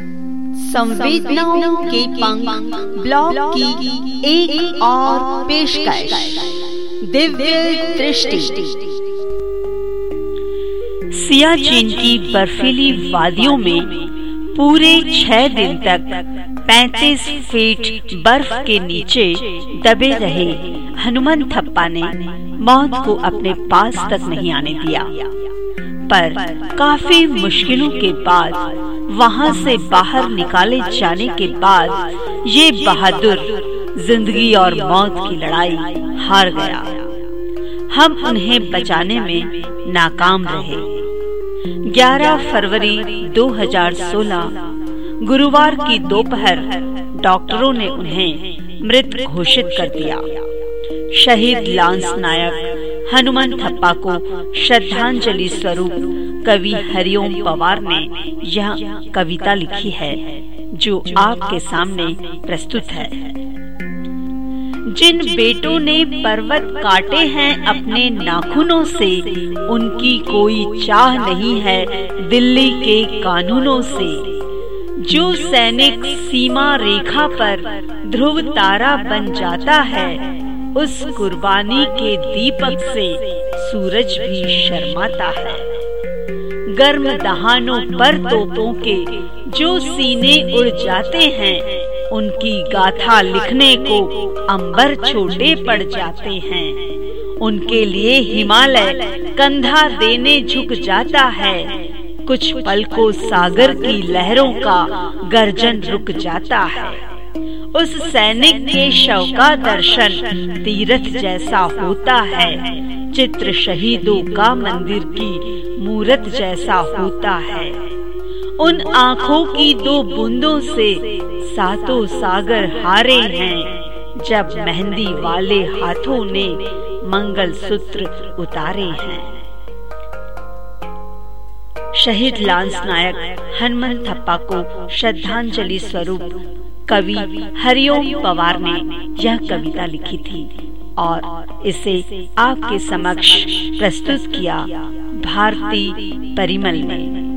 संवेदनाओं के पंख ब्लॉग की एक एक और पेशकश। दिव्य दृष्टि। सियाचिन की बर्फीली वादियों में पूरे छह दिन तक 35 फीट बर्फ़ के नीचे दबे रहे हनुमान थप्पा ने मौत को अपने पास तक नहीं आने दिया। पर काफ़ी मुश्किलों के बाद वहाँ से बाहर निकाले जाने के बाद ये बहादुर ज़िंदगी और मौत की लड़ाई हार गया। हम उन्हें बचाने में नाकाम रहे। 11 फरवरी 2016 गुरुवार की दोपहर डॉक्टरों ने उन्हें मृत घोषित कर दिया। शहीद लांस नायक हनुमान थप्पा को श्रद्धांजलि स्वरूप कवि हरिओम पवार ने यह कविता लिखी है, जो आपके सामने प्रस्तुत है। जिन बेटों ने पर्वत काटे हैं, अपने नाखूनों से, उनकी कोई चाह नहीं है दिल्ली के कानूनों से। जो सैनिक सीमा रेखा पर ध्रुव तारा बन जाता है, उस कुर्बानी के दीपक से सूरज भी शर्माता है। गर्म दहानों पर तोपों के जो सीने उड़ जाते हैं, उनकी गाथा लिखने को अंबर छोटे पड़ जाते हैं। उनके लिए हिमालय कंधा देने झुक जाता है। कुछ पल को सागर की लहरों का गर्जन रुक जाता है। उस सैनिक के शव का दर्शन तीर्थ जैसा होता है। चित्र शहीदों का मंदिर की मूर्त जैसा होता है। उन आँखों की दो बूंदों से सातों सागर हारे हैं। जब मेहंदी वाले हाथों ने मंगल सूत्र उतारे हैं। शहीद लांस नायक हनुमन थप्पा को श्रद्धांजलि स्वरूप कवि हरिओम पवार ने यह कविता लिखी थी और इसे आपके समक्ष प्रस्तुत किया भारती परिमल ने।